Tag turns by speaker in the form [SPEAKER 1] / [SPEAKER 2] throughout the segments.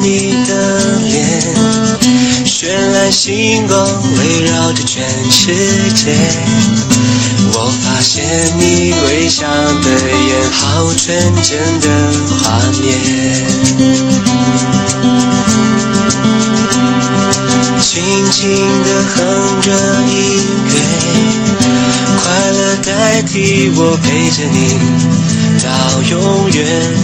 [SPEAKER 1] 你的脸绚烂星光围绕着全世界我发现你微笑的眼好纯真的画面。轻轻的哼着音乐快乐代替我陪着你。到永远，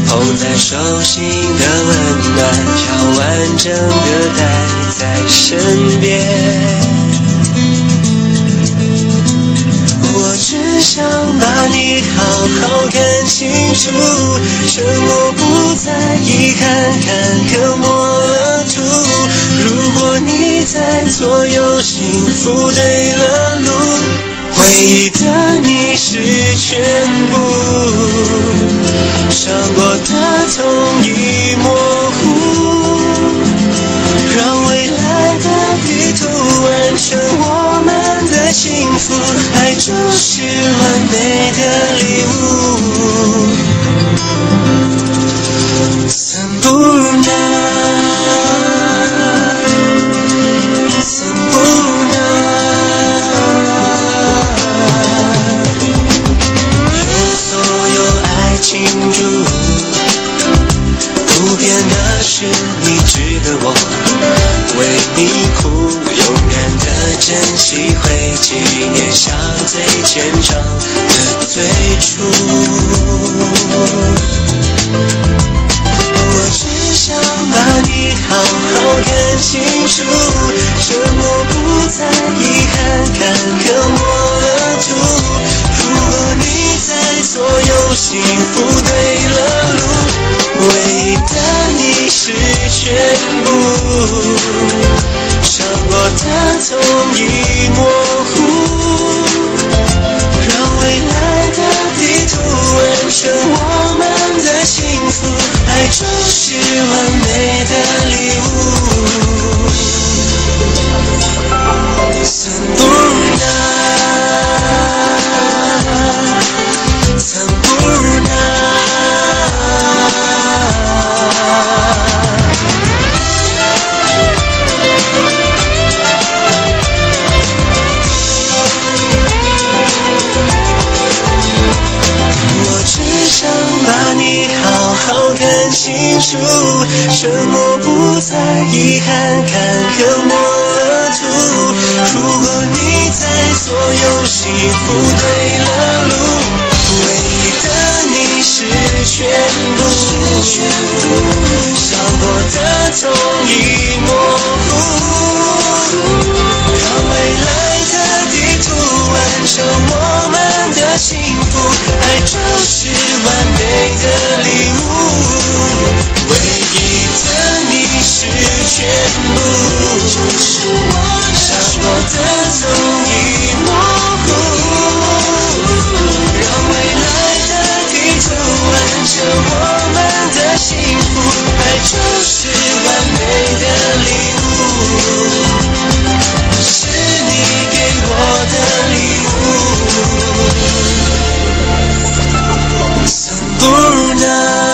[SPEAKER 1] 捧在手心的温暖，要完整的待在身边。我只想把你好好看清楚，承诺不再遗憾，坎坷抹了土。如果你在左右，幸福对了路，回忆的你是全部，不变的是你值得我为你哭，勇敢的珍惜，会纪念下最虔诚的最初。我只想把你好好看清楚，承诺不再遗憾，坎坷抹了土。如果你在左右，幸福对伤过的痛已模清楚，承诺不再遗憾，坎坷抹了土。如果你在左右，幸福对了路，唯一的你是全部，笑过的痛已模糊，让未来的地图完成我们的幸福，爱就是完美的礼物。Burnout